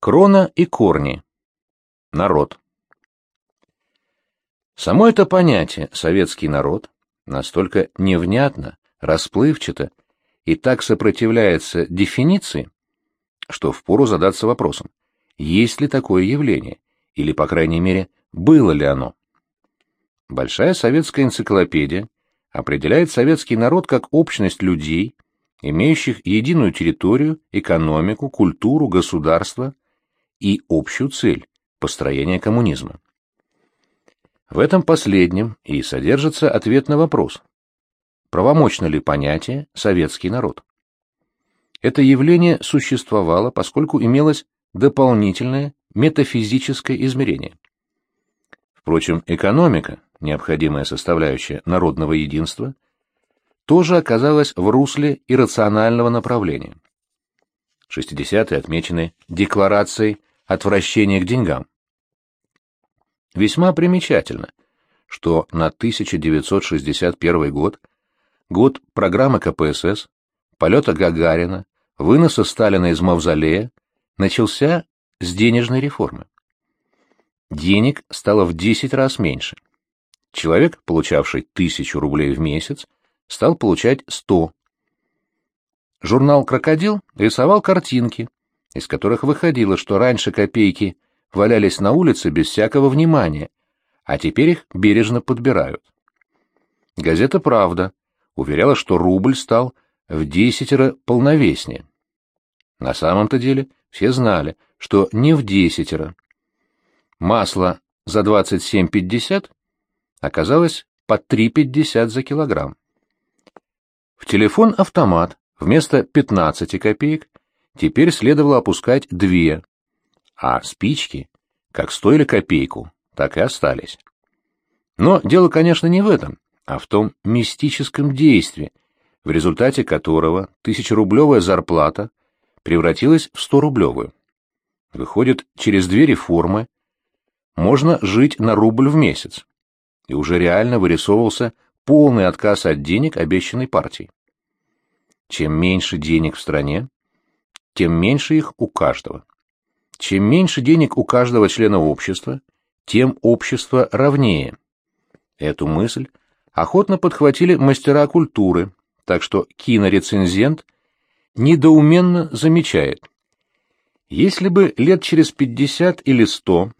Крона и корни. Народ. Само это понятие «советский народ» настолько невнятно, расплывчато и так сопротивляется дефиниции, что впору задаться вопросом, есть ли такое явление, или, по крайней мере, было ли оно. Большая советская энциклопедия определяет советский народ как общность людей, имеющих единую территорию, экономику, культуру, государство и общую цель – построение коммунизма. В этом последнем и содержится ответ на вопрос, правомочно ли понятие «советский народ». Это явление существовало, поскольку имелось дополнительное метафизическое измерение. Впрочем, экономика, необходимая составляющая народного единства, тоже оказалась в русле иррационального направления. 60-е отмечены декларацией отвращения к деньгам. Весьма примечательно, что на 1961 год, год программы КПСС, полета Гагарина, выноса Сталина из мавзолея, начался с денежной реформы. Денег стало в 10 раз меньше. Человек, получавший тысячу рублей в месяц, стал получать 100. Журнал «Крокодил» рисовал картинки, из которых выходило, что раньше копейки валялись на улице без всякого внимания, а теперь их бережно подбирают. Газета «Правда» уверяла, что рубль стал в десятеро полновеснее. На самом-то деле все знали, что не в десятеро. Масло за 27,50 оказалось по 3,50 за килограмм. В телефон-автомат вместо 15 копеек теперь следовало опускать 2, а спички, как стоили копейку, так и остались. Но дело, конечно, не в этом, а в том мистическом действии, в результате которого тысячерублевая зарплата превратилась в 100-рублевую. Выходит, через две реформы можно жить на рубль в месяц. И уже реально вырисовывался полный отказ от денег обещанной партии. Чем меньше денег в стране, тем меньше их у каждого. Чем меньше денег у каждого члена общества, тем общество равнее. Эту мысль охотно подхватили мастера культуры, так что кинорецензент недоуменно замечает. Если бы лет через 50 или 100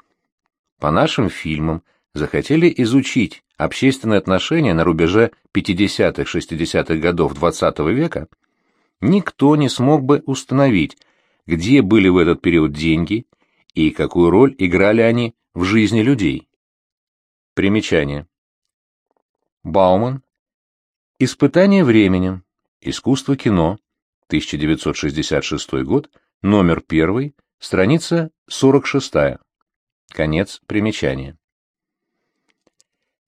по нашим фильмам захотели изучить общественные отношения на рубеже 50-60-х годов XX -го века, никто не смог бы установить, где были в этот период деньги и какую роль играли они в жизни людей. Примечание. Бауман. Испытание временем. Искусство кино. 1966 год. Номер 1. Страница 46. Конец примечания.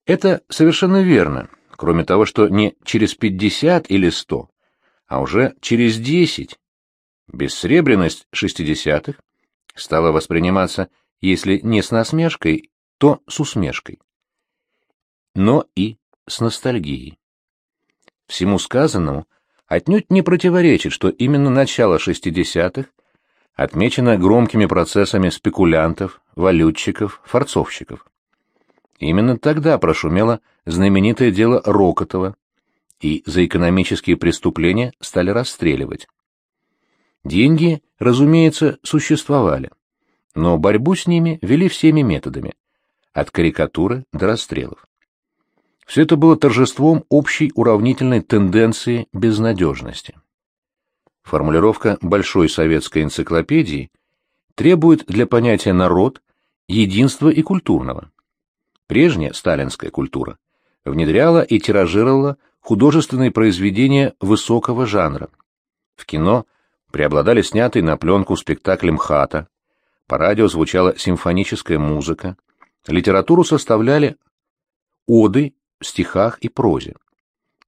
Это совершенно верно, кроме того, что не через 50 или 100, а уже через 10. Бессребренность 60-х стала восприниматься, если не с насмешкой, то с усмешкой. Но и с ностальгией. Всему сказанному отнюдь не противоречит, что именно начало 60-х отмечено громкими процессами спекулянтов, валютчиков, форцовщиков. Именно тогда прошумело знаменитое дело Рокотова, и за экономические преступления стали расстреливать. Деньги, разумеется, существовали, но борьбу с ними вели всеми методами, от карикатуры до расстрелов. Все это было торжеством общей уравнительной тенденции безнадежности. Формулировка Большой советской энциклопедии требует для понятия «народ» единства и культурного. Прежняя сталинская культура внедряла и тиражировала художественные произведения высокого жанра. В кино преобладали снятые на пленку спектакли МХАТа, по радио звучала симфоническая музыка, литературу составляли оды в стихах и прозе.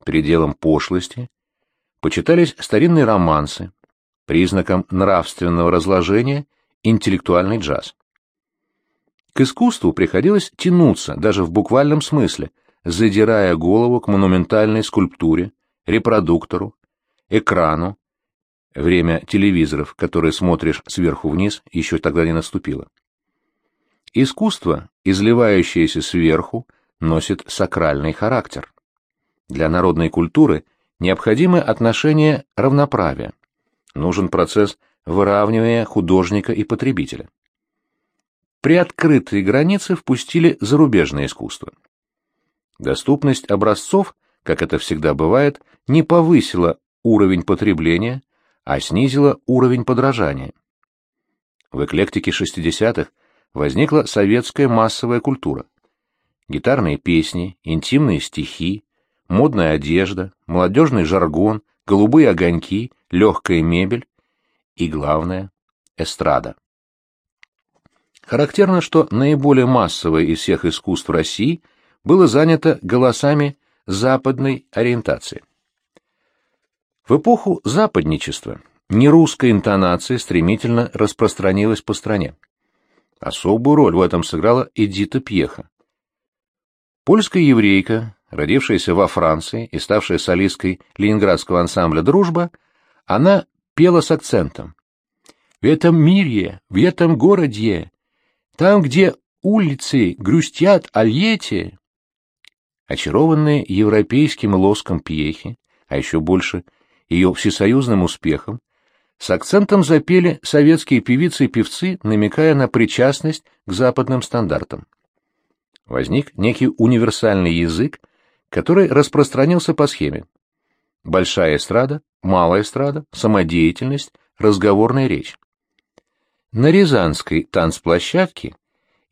Пределом пошлости почитались старинные романсы, признаком нравственного разложения интеллектуальный джаз. К искусству приходилось тянуться, даже в буквальном смысле, задирая голову к монументальной скульптуре, репродуктору, экрану, Время телевизоров, которые смотришь сверху вниз, еще тогда не наступило. Искусство, изливающееся сверху, носит сакральный характер. Для народной культуры необходимо отношение равноправия. Нужен процесс выравнивания художника и потребителя. Приоткрытые границы впустили зарубежное искусство. Доступность образцов, как это всегда бывает, не повысила уровень потребления, а снизила уровень подражания. В эклектике 60-х возникла советская массовая культура. Гитарные песни, интимные стихи, модная одежда, молодежный жаргон, голубые огоньки, легкая мебель и, главное, эстрада. Характерно, что наиболее массовое из всех искусств России было занято голосами западной ориентации. В эпоху западничества нерусская интонация стремительно распространилась по стране. Особую роль в этом сыграла Эдита Пьеха. Польская еврейка, родившаяся во Франции и ставшая солисткой ленинградского ансамбля «Дружба», она пела с акцентом. «В этом мире, в этом городе, там, где улицы грустят о лете...» Очарованные европейским лоском Пьехи, а еще больше ее всесоюзным успехом, с акцентом запели советские певицы и певцы, намекая на причастность к западным стандартам. Возник некий универсальный язык, который распространился по схеме. Большая эстрада, малая эстрада, самодеятельность, разговорная речь. На Рязанской танцплощадке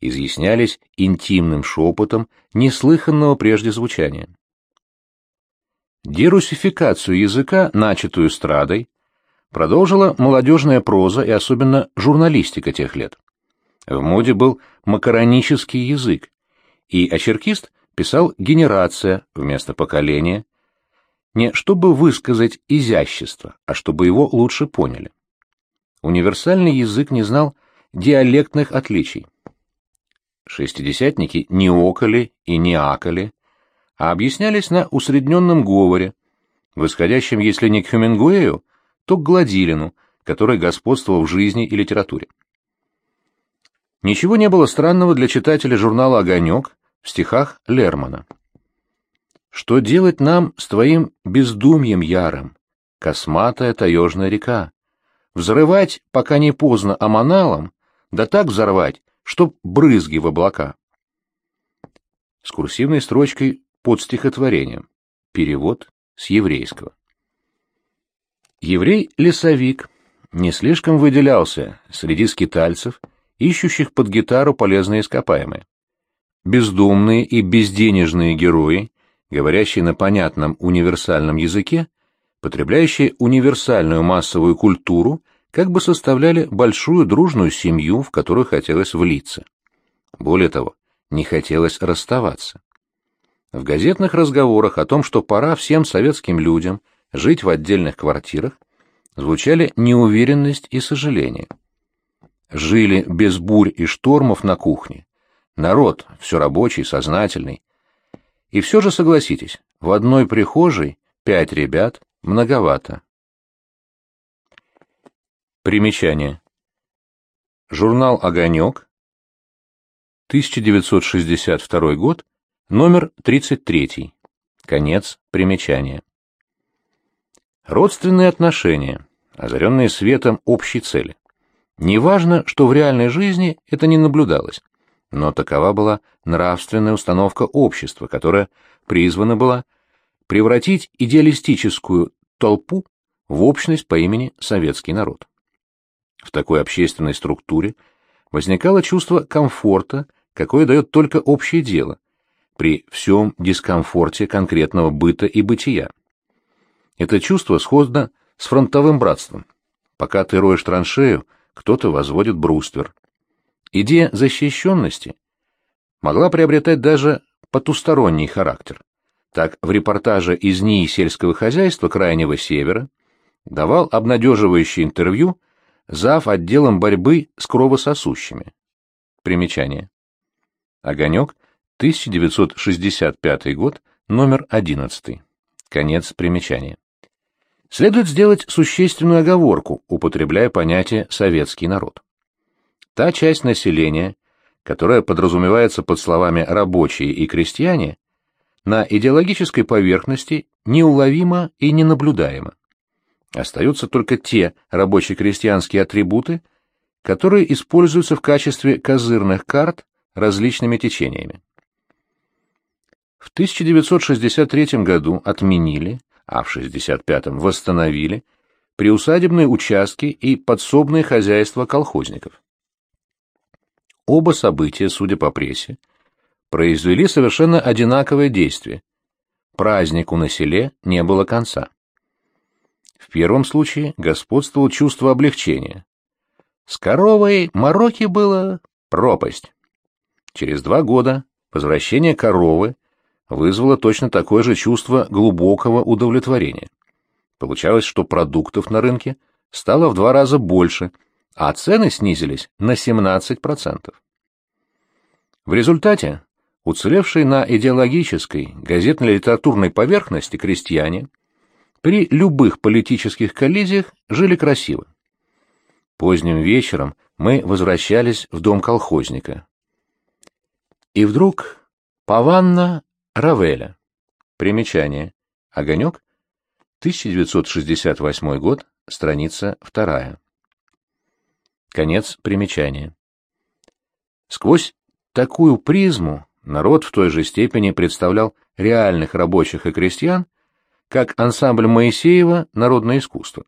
изъяснялись интимным шепотом неслыханного прежде звучания. Дерусификацию языка, начатую эстрадой, продолжила молодежная проза и особенно журналистика тех лет. В моде был макаронический язык, и очеркист писал «генерация» вместо «поколения», не чтобы высказать изящество, а чтобы его лучше поняли. Универсальный язык не знал диалектных отличий. Шестидесятники не окали и не акали, а объяснялись на усредненном говоре, восходящем, если не к Хемингуэю, то к Гладилину, который господствовал в жизни и литературе. Ничего не было странного для читателя журнала «Огонек» в стихах Лермана. «Что делать нам с твоим бездумьем ярым, косматая таежная река? Взрывать, пока не поздно, аманалом, да так взорвать, чтоб брызги в облака». С курсивной строчкой под стихотворением. Перевод с еврейского. Еврей-лесовик не слишком выделялся среди скитальцев, ищущих под гитару полезные ископаемые. Бездумные и безденежные герои, говорящие на понятном универсальном языке, потребляющие универсальную массовую культуру, как бы составляли большую дружную семью, в которую хотелось влиться. Более того, не хотелось расставаться. В газетных разговорах о том, что пора всем советским людям жить в отдельных квартирах, звучали неуверенность и сожаление. Жили без бурь и штормов на кухне. Народ, все рабочий, сознательный. И все же согласитесь, в одной прихожей пять ребят многовато. Примечание. Журнал «Огонек», 1962 год, номер 33. Конец примечания. Родственные отношения, озаренные светом общей цели. Неважно, что в реальной жизни это не наблюдалось, но такова была нравственная установка общества, которая призвана была превратить идеалистическую толпу в общность по имени советский народ. В такой общественной структуре возникало чувство комфорта, какое дает только общее дело, при всем дискомфорте конкретного быта и бытия. Это чувство сходно с фронтовым братством. Пока ты роешь траншею, кто-то возводит бруствер. Идея защищенности могла приобретать даже потусторонний характер. Так, в репортаже из НИИ сельского хозяйства Крайнего Севера давал обнадеживающее интервью зав. отделом борьбы с кровососущими. Примечание. Огонек, 1965 год, номер 11. Конец примечания. Следует сделать существенную оговорку, употребляя понятие «советский народ». Та часть населения, которая подразумевается под словами «рабочие» и «крестьяне», на идеологической поверхности неуловима и ненаблюдаема. Остаются только те рабоче-крестьянские атрибуты, которые используются в качестве козырных карт различными течениями. В 1963 году отменили, а в 1965 восстановили приусадебные участки и подсобные хозяйства колхозников. Оба события, судя по прессе, произвели совершенно одинаковое действие. Празднику на селе не было конца. Первом случае господствовало чувство облегчения. С коровой мороки было пропасть. Через два года возвращение коровы вызвало точно такое же чувство глубокого удовлетворения. Получалось, что продуктов на рынке стало в два раза больше, а цены снизились на 17%. В результате уцелевшие на идеологической, газетно-литературной поверхности крестьяне при любых политических коллизиях жили красиво. Поздним вечером мы возвращались в дом колхозника. И вдруг Паванна Равеля. Примечание. Огонек. 1968 год. Страница 2. Конец примечания. Сквозь такую призму народ в той же степени представлял реальных рабочих и крестьян, как ансамбль Моисеева «Народное искусство».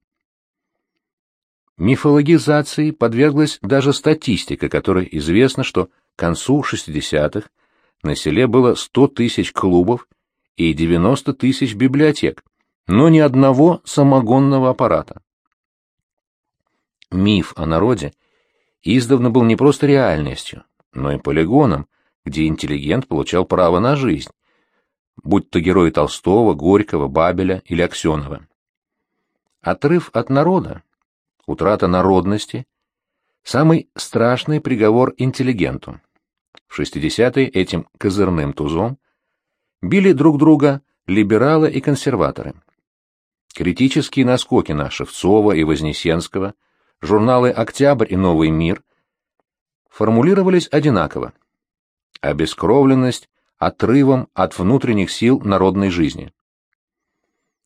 Мифологизации подверглась даже статистика, которой известно, что к концу 60-х на селе было 100 тысяч клубов и 90 тысяч библиотек, но ни одного самогонного аппарата. Миф о народе издавна был не просто реальностью, но и полигоном, где интеллигент получал право на жизнь, будь то герои Толстого, Горького, Бабеля или Аксенова. Отрыв от народа, утрата народности – самый страшный приговор интеллигенту. В 60-е этим козырным тузом били друг друга либералы и консерваторы. Критические наскоки на Шевцова и Вознесенского, журналы «Октябрь» и «Новый мир» формулировались одинаково. Обескровленность отрывом от внутренних сил народной жизни.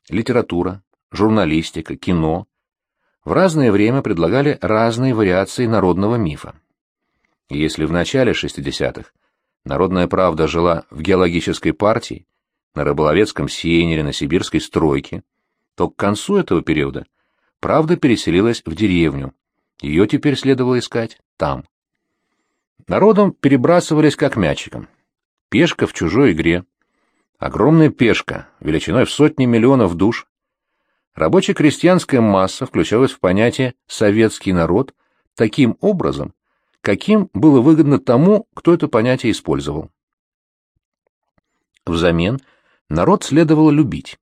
Литература, журналистика, кино в разное время предлагали разные вариации народного мифа. Если в начале 60-х народная правда жила в геологической партии, на рыболовецком сеянере, на сибирской стройке, то к концу этого периода правда переселилась в деревню. Ее теперь следовало искать там. Народом перебрасывались как мячиком. Пешка в чужой игре. Огромная пешка, величиной в сотни миллионов душ. Рабоче-крестьянская масса включалась в понятие «советский народ» таким образом, каким было выгодно тому, кто это понятие использовал. Взамен народ следовало любить.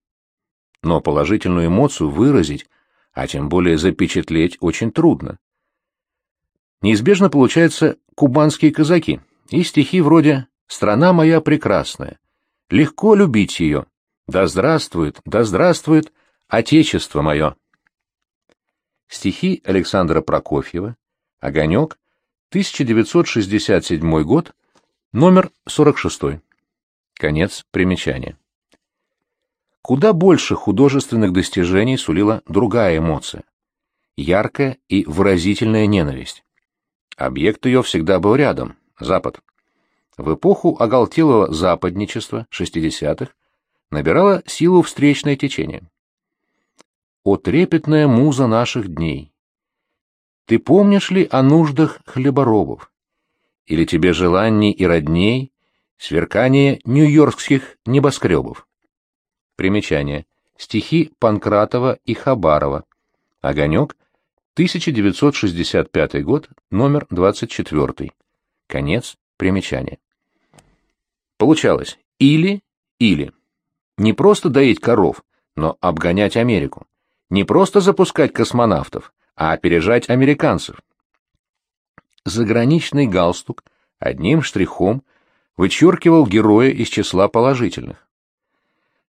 Но положительную эмоцию выразить, а тем более запечатлеть, очень трудно. Неизбежно получаются кубанские казаки и стихи вроде «Страна моя прекрасная», «Легко любить ее», «Да здравствует, да здравствует Отечество мое». Стихи Александра Прокофьева, «Огонек», 1967 год, номер 46. Конец примечания. Куда больше художественных достижений сулила другая эмоция – яркая и выразительная ненависть. Объект ее всегда был рядом – Запад. В эпоху оголтелого западничества 60-х набирало силу встречное течение. «О трепетная муза наших дней! Ты помнишь ли о нуждах хлеборобов? Или тебе желаний и родней сверкание нью-йоркских небоскребов? Примечание. Стихи Панкратова и Хабарова. Огонек. 1965 год, номер 24. Конец примечания. Получалось или-или. Не просто доить коров, но обгонять Америку. Не просто запускать космонавтов, а опережать американцев. Заграничный галстук одним штрихом вычеркивал героя из числа положительных.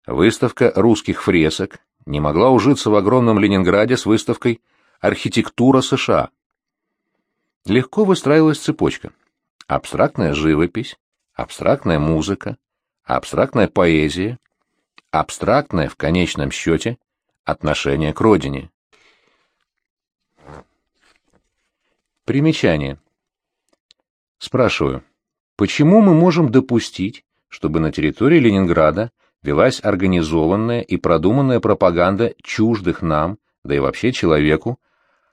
Выставка русских фресок, не могла ужиться в огромном Ленинграде с выставкой «Архитектура США». Легко выстраивалась цепочка. Абстрактная живопись, абстрактная музыка, абстрактная поэзия, абстрактное, в конечном счете, отношение к родине. Примечание. Спрашиваю, почему мы можем допустить, чтобы на территории Ленинграда велась организованная и продуманная пропаганда чуждых нам, да и вообще человеку,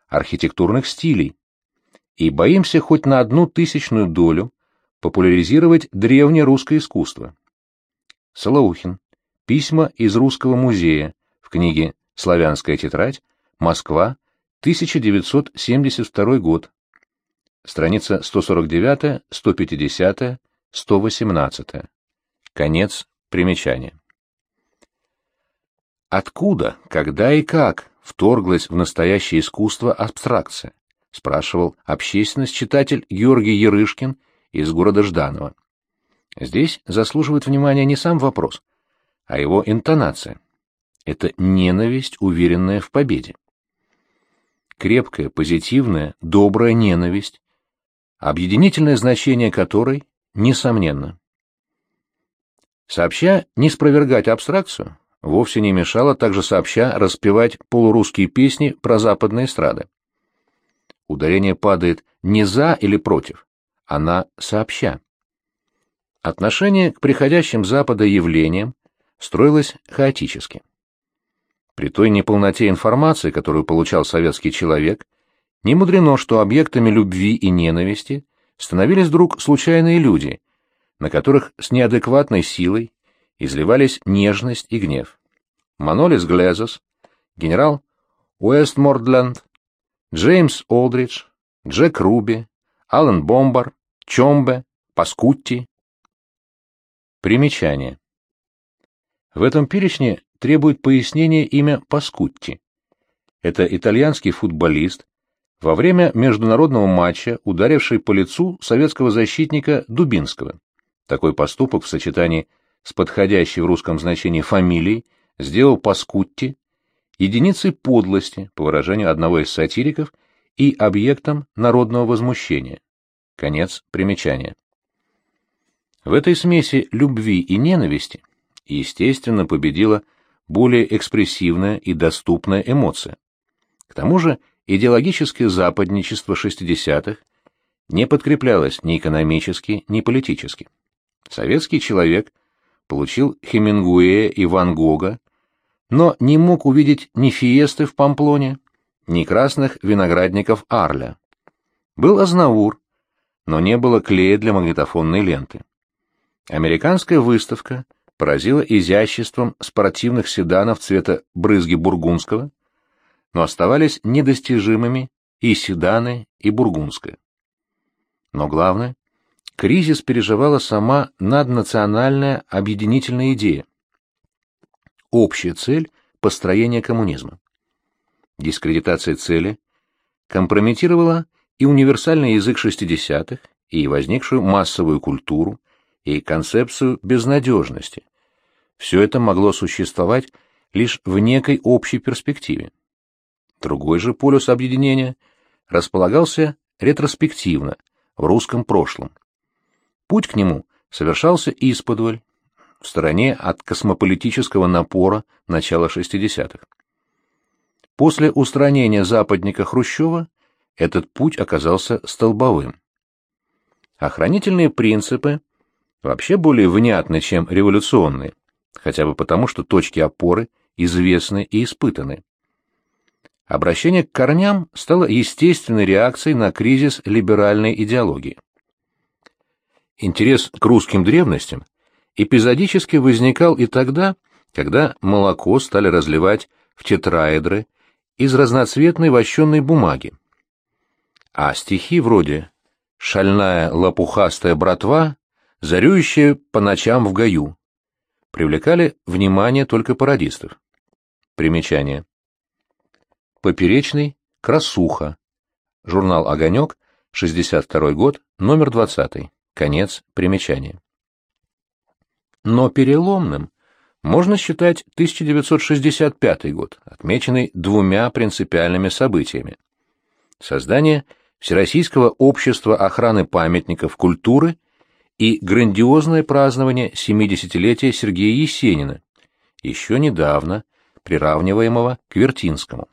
архитектурных стилей, и боимся хоть на одну тысячную долю популяризировать древнее русское искусство. Солоухин. Письма из Русского музея в книге «Славянская тетрадь. Москва. 1972 год». Страница 149, 150, 118. Конец примечания. Откуда, когда и как вторглась в настоящее искусство абстракция? спрашивал общественность читатель Георгий Ерышкин из города Жданово. Здесь заслуживает внимания не сам вопрос, а его интонация. Это ненависть, уверенная в победе. Крепкая, позитивная, добрая ненависть, объединительное значение которой несомненно. Сообща не спровергать абстракцию, вовсе не мешало также сообща распевать полурусские песни про западные эстрады. Ударение падает не за или против, а на сообща. Отношение к приходящим Запада явлениям строилось хаотически. При той неполноте информации, которую получал советский человек, не мудрено, что объектами любви и ненависти становились вдруг случайные люди, на которых с неадекватной силой изливались нежность и гнев. Манолис Глезос, генерал Уэстмордленд, Джеймс Олдридж, Джек Руби, Аллен Бомбар, Чомбе, Паскутти, Примечание. В этом перечне требует пояснения имя Паскутти. Это итальянский футболист, во время международного матча ударивший по лицу советского защитника Дубинского. Такой поступок в сочетании с подходящей в русском значении фамилией сделал Паскутти единицей подлости, по выражению одного из сатириков, и объектом народного возмущения. Конец примечания. В этой смеси любви и ненависти, естественно, победила более экспрессивная и доступная эмоция. К тому же идеологическое западничество 60-х не подкреплялось ни экономически, ни политически. Советский человек получил Хемингуэя и Ван Гога, но не мог увидеть ни фиесты в Памплоне, ни красных виноградников Арля. Был Азнавур, но не было клея для магнитофонной ленты. Американская выставка поразила изяществом спортивных седанов цвета брызги бургундского, но оставались недостижимыми и седаны, и бургундская. Но главное, кризис переживала сама наднациональная объединительная идея. Общая цель – построение коммунизма. Дискредитация цели компрометировала и универсальный язык 60-х, и возникшую массовую культуру, и концепцию безнадежности. Все это могло существовать лишь в некой общей перспективе. Другой же полюс объединения располагался ретроспективно, в русском прошлом. Путь к нему совершался исподволь, в стороне от космополитического напора начала 60-х. После устранения западника Хрущева этот путь оказался столбовым. Охранительные принципы вообще более внятны, чем революционные, хотя бы потому, что точки опоры известны и испытаны. Обращение к корням стало естественной реакцией на кризис либеральной идеологии. Интерес к русским древностям эпизодически возникал и тогда, когда молоко стали разливать в тетраэдры из разноцветной вощенной бумаги. А стихи вроде «Шальная лопухастая братва зарюющие по ночам в гаю, привлекали внимание только пародистов. Примечание. Поперечный «Красуха». Журнал «Огонек», 62 год, номер 20. Конец примечания. Но переломным можно считать 1965 год, отмеченный двумя принципиальными событиями. Создание Всероссийского общества охраны памятников культуры и грандиозное празднование 70-летия Сергея Есенина, еще недавно приравниваемого к Вертинскому.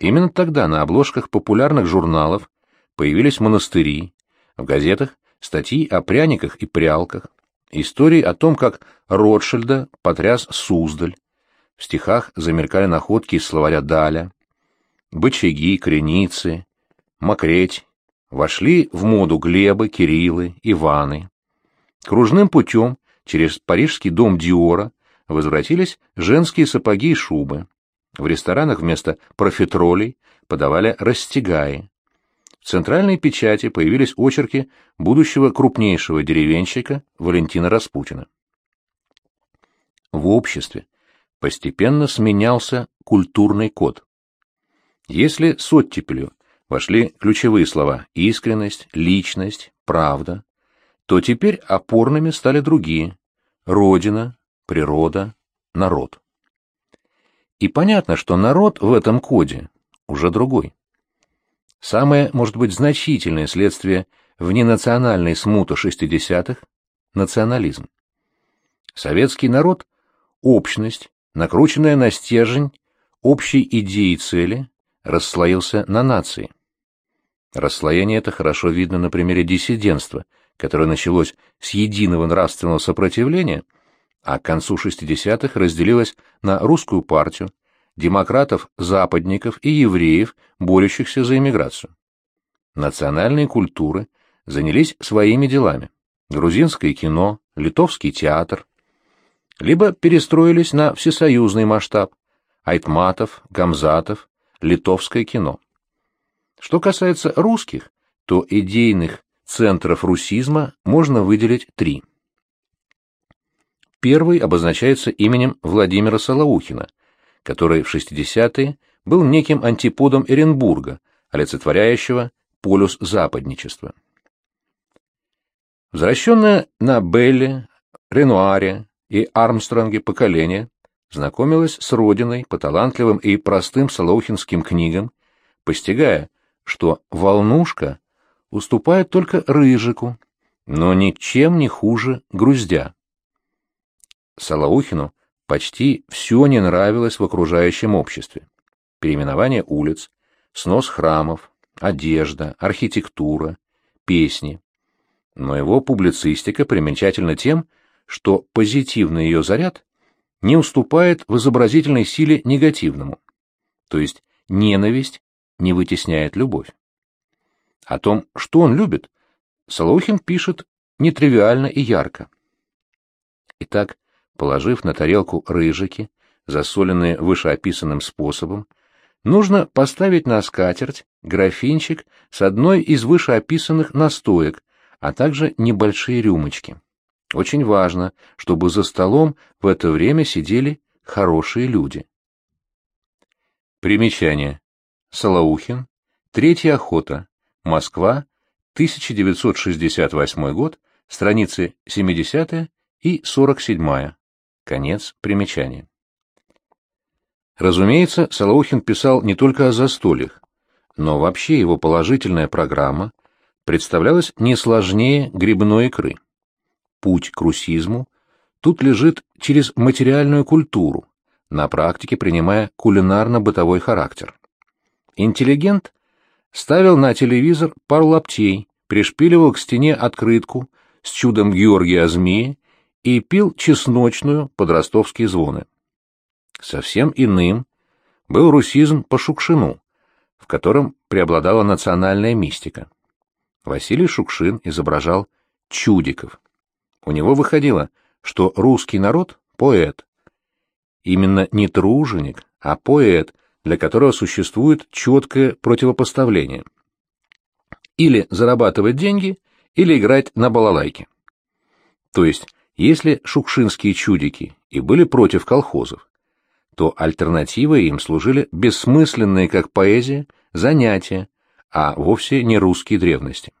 Именно тогда на обложках популярных журналов появились монастыри, в газетах статьи о пряниках и прялках, истории о том, как Ротшильда потряс Суздаль, в стихах замелькали находки из словаря Даля, бычаги, креницы, мокреть, вошли в моду Глебы, Кириллы, Иваны. Кружным путем через парижский дом Диора возвратились женские сапоги и шубы. В ресторанах вместо профитролей подавали растягаи. В центральной печати появились очерки будущего крупнейшего деревенщика Валентина Распутина. В обществе постепенно сменялся культурный код. Если с оттепелью вошли ключевые слова «искренность», «личность», «правда», то теперь опорными стали другие – «родина», «природа», «народ». И понятно, что народ в этом коде уже другой. Самое, может быть, значительное следствие вненациональной смуты 60-х – национализм. Советский народ – общность, накрученная на стержень общей идеи и цели, расслоился на нации. Расслоение это хорошо видно на примере диссидентства, которое началось с единого нравственного сопротивления, а к концу 60-х разделилось на русскую партию, демократов-западников и евреев, борющихся за иммиграцию. Национальные культуры занялись своими делами. Грузинское кино, литовский театр. Либо перестроились на всесоюзный масштаб. Айтматов, Гамзатов, литовское кино. Что касается русских, то идейных центров русизма можно выделить три. Первый обозначается именем Владимира Солоухина – который в 60-е был неким антиподом Эренбурга, олицетворяющего полюс западничества. Возвращенное на Белле, Ренуаре и Армстронге поколение знакомилось с родиной по талантливым и простым солоухинским книгам, постигая, что «Волнушка» уступает только Рыжику, но ничем не хуже Груздя. Солоухину Почти все не нравилось в окружающем обществе. Переименование улиц, снос храмов, одежда, архитектура, песни. Но его публицистика примечательна тем, что позитивный ее заряд не уступает в изобразительной силе негативному, то есть ненависть не вытесняет любовь. О том, что он любит, Солохин пишет нетривиально и ярко. Итак, Положив на тарелку рыжики, засоленные вышеописанным способом, нужно поставить на скатерть графинчик с одной из вышеописанных настоек, а также небольшие рюмочки. Очень важно, чтобы за столом в это время сидели хорошие люди. Примечание. Солоухин. Третья охота. Москва. 1968 год. Страницы 70 и 47. Конец примечания. Разумеется, Солоухин писал не только о застольях, но вообще его положительная программа представлялась не сложнее грибной икры. Путь к русизму тут лежит через материальную культуру, на практике принимая кулинарно-бытовой характер. Интеллигент ставил на телевизор пару лаптей, пришпиливал к стене открытку с чудом Георгия Змеи и пил чесночную под ростовские звоны. Совсем иным был русизм по Шукшину, в котором преобладала национальная мистика. Василий Шукшин изображал чудиков. У него выходило, что русский народ — поэт. Именно не труженик, а поэт, для которого существует четкое противопоставление. Или зарабатывать деньги, или играть на балалайке. То есть если шукшинские чудики и были против колхозов, то альтернативой им служили бессмысленные, как поэзия, занятия, а вовсе не русские древности.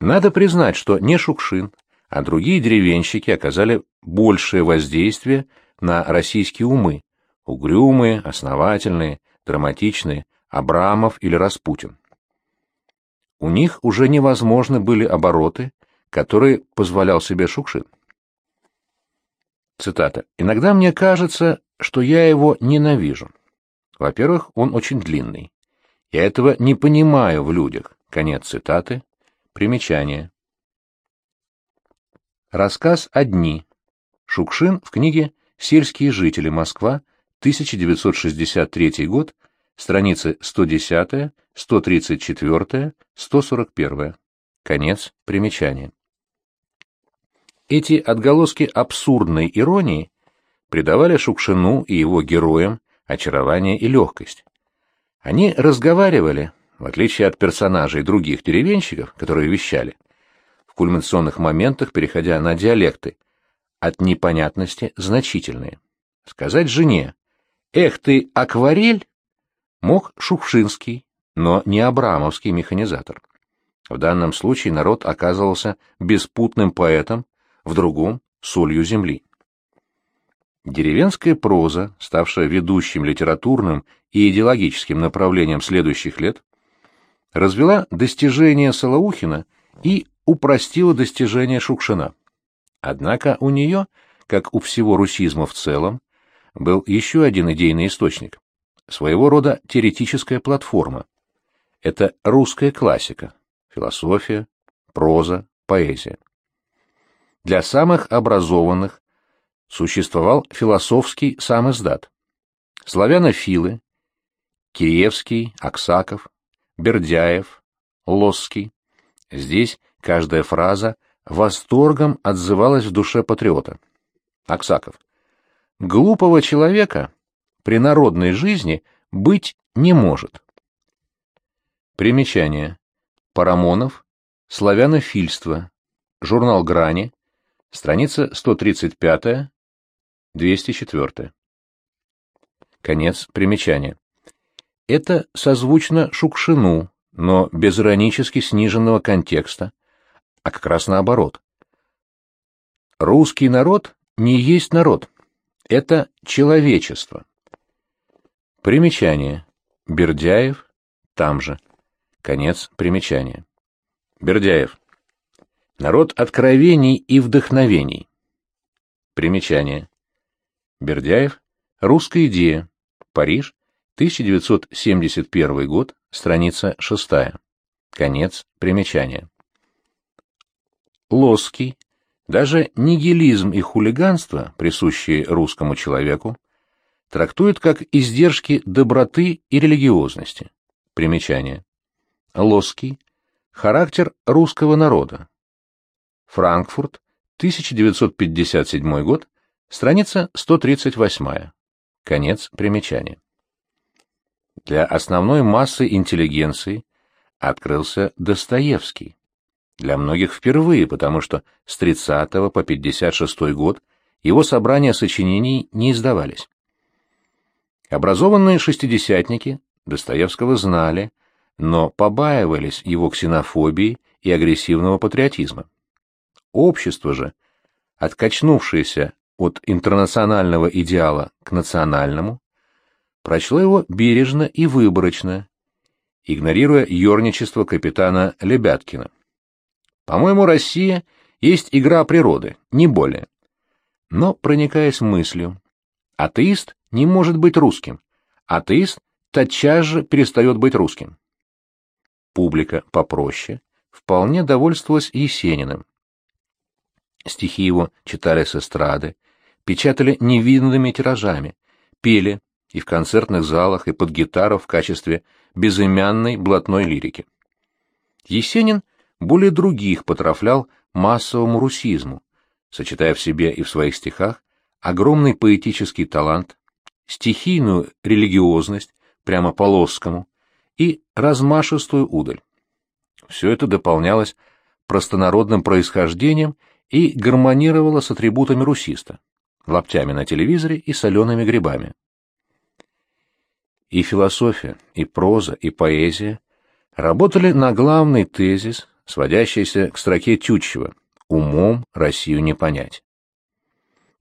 Надо признать, что не Шукшин, а другие деревенщики оказали большее воздействие на российские умы, угрюмые, основательные, драматичные, Абрамов или Распутин. У них уже невозможны были обороты, которые позволял себе Шукшин. Цитата. «Иногда мне кажется, что я его ненавижу. Во-первых, он очень длинный. Я этого не понимаю в людях». Конец цитаты. Примечание. Рассказ «Одни». Шукшин в книге «Сельские жители. Москва. 1963 год», страницы 110, 134, 141. Конец примечания. Эти отголоски абсурдной иронии придавали Шукшину и его героям очарование и легкость. Они разговаривали, в отличие от персонажей других деревенщиков, которые вещали, в кульминационных моментах переходя на диалекты, от непонятности значительные. Сказать жене «Эх ты, акварель!» мог Шукшинский, но не Абрамовский механизатор. В данном случае народ оказывался беспутным поэтом, в другом — солью земли. Деревенская проза, ставшая ведущим литературным и идеологическим направлением следующих лет, развела достижения Солоухина и упростила достижения Шукшина. Однако у нее, как у всего русизма в целом, был еще один идейный источник, своего рода теоретическая платформа. Это русская классика, философия, проза, поэзия. Для самых образованных существовал философский самиздат. Славянофилы, Киевский, Аксаков, Бердяев, Лосский. Здесь каждая фраза восторгом отзывалась в душе патриота. Аксаков. Глупого человека при народной жизни быть не может. Примечание. Парамонов. Славянофильство. Журнал «Грани», Страница 135, 204. Конец примечания. Это созвучно Шукшину, но без иронически сниженного контекста, а как раз наоборот. Русский народ не есть народ, это человечество. Примечание. Бердяев, там же. Конец примечания. Бердяев. Народ откровений и вдохновений. Примечание. Бердяев. Русская идея. Париж. 1971 год. Страница 6. Конец примечания. Лоский. Даже нигилизм и хулиганство, присущие русскому человеку, трактует как издержки доброты и религиозности. Примечание. Лоский. Характер русского народа. Франкфурт, 1957 год, страница 138. Конец примечания. Для основной массы интеллигенции открылся Достоевский. Для многих впервые, потому что с 30 по 56 год его собрания сочинений не издавались. Образованные шестидесятники Достоевского знали, но побаивались его ксенофобии и агрессивного патриотизма. Общество же, откачнувшееся от интернационального идеала к национальному, прочло его бережно и выборочно, игнорируя ерничество капитана Лебяткина. По-моему, Россия есть игра природы, не более. Но, проникаясь мыслью, атеист не может быть русским, атеист тотчас же перестает быть русским. Публика попроще вполне довольствовалась Есениным. Стихи его читали с эстрады, печатали невиданными тиражами, пели и в концертных залах, и под гитару в качестве безымянной блатной лирики. Есенин более других потрафлял массовому русизму, сочетая в себе и в своих стихах огромный поэтический талант, стихийную религиозность, прямо по-лосскому, и размашистую удаль. Все это дополнялось простонародным происхождением и гармонировала с атрибутами русиста — лаптями на телевизоре и солеными грибами. И философия, и проза, и поэзия работали на главный тезис, сводящийся к строке Тютчева умом Россию не понять.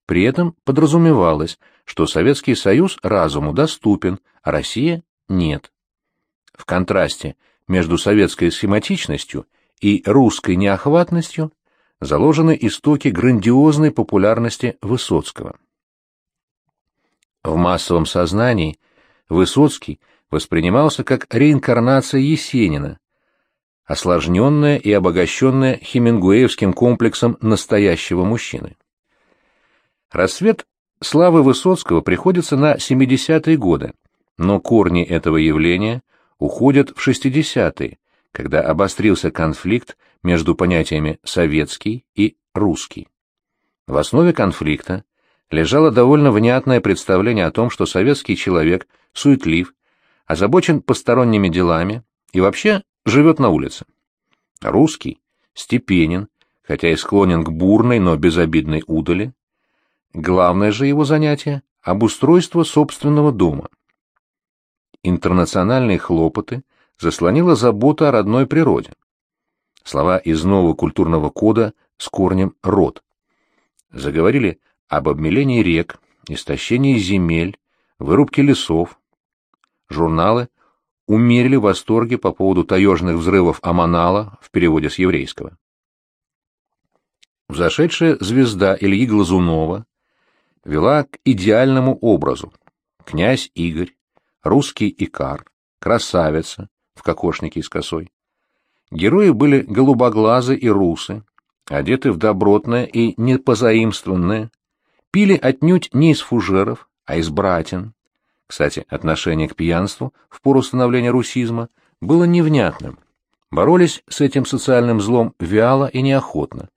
При этом подразумевалось, что Советский Союз разуму доступен, а Россия – нет. В контрасте между советской схематичностью и русской неохватностью заложены истоки грандиозной популярности Высоцкого. В массовом сознании Высоцкий воспринимался как реинкарнация Есенина, осложненная и обогащенная хемингуэевским комплексом настоящего мужчины. Рассвет славы Высоцкого приходится на 70-е годы, но корни этого явления уходят в 60-е, когда обострился конфликт между понятиями «советский» и «русский». В основе конфликта лежало довольно внятное представление о том, что советский человек суетлив, озабочен посторонними делами и вообще живет на улице. Русский степенен, хотя и склонен к бурной, но безобидной удали, Главное же его занятие – обустройство собственного дома. Интернациональные хлопоты заслонила забота о родной природе. Слова из нового культурного кода с корнем «род». Заговорили об обмелении рек, истощении земель, вырубке лесов. Журналы умерили восторги по поводу таежных взрывов Аманала в переводе с еврейского. Взошедшая звезда Ильи Глазунова вела к идеальному образу. Князь Игорь, русский Икар, красавица в кокошнике с косой. Герои были голубоглазы и русы, одеты в добротное и непозаимствованное, пили отнюдь не из фужеров, а из братин. Кстати, отношение к пьянству в пору становления русизма было невнятным. Боролись с этим социальным злом вяло и неохотно,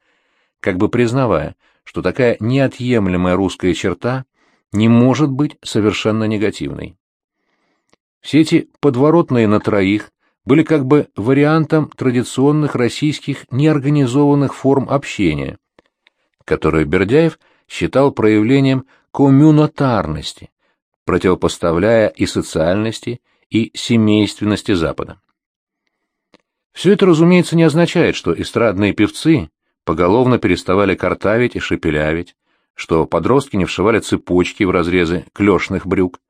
как бы признавая, что такая неотъемлемая русская черта не может быть совершенно негативной. Все эти подворотные на троих были как бы вариантом традиционных российских неорганизованных форм общения, которые Бердяев считал проявлением коммунатарности, противопоставляя и социальности, и семейственности Запада. Все это, разумеется, не означает, что эстрадные певцы поголовно переставали картавить и шепелявить, что подростки не вшивали цепочки в разрезы клешных брюк,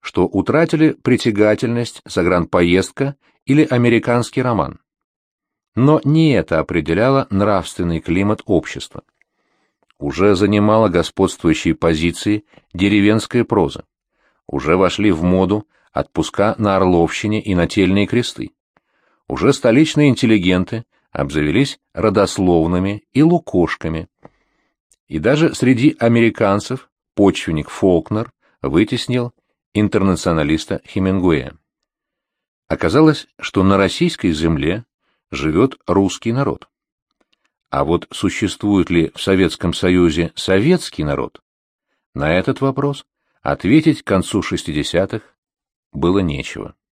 что утратили притягательность загранпоездка или американский роман. Но не это определяло нравственный климат общества. Уже занимала господствующие позиции деревенская проза. Уже вошли в моду отпуска на Орловщине и нательные кресты. Уже столичные интеллигенты обзавелись родословными и лукошками. И даже среди американцев почвенник Фолкнер вытеснил интернационалиста Хемингуэя. Оказалось, что на российской земле живет русский народ. А вот существует ли в Советском Союзе советский народ? На этот вопрос ответить к концу 60-х было нечего.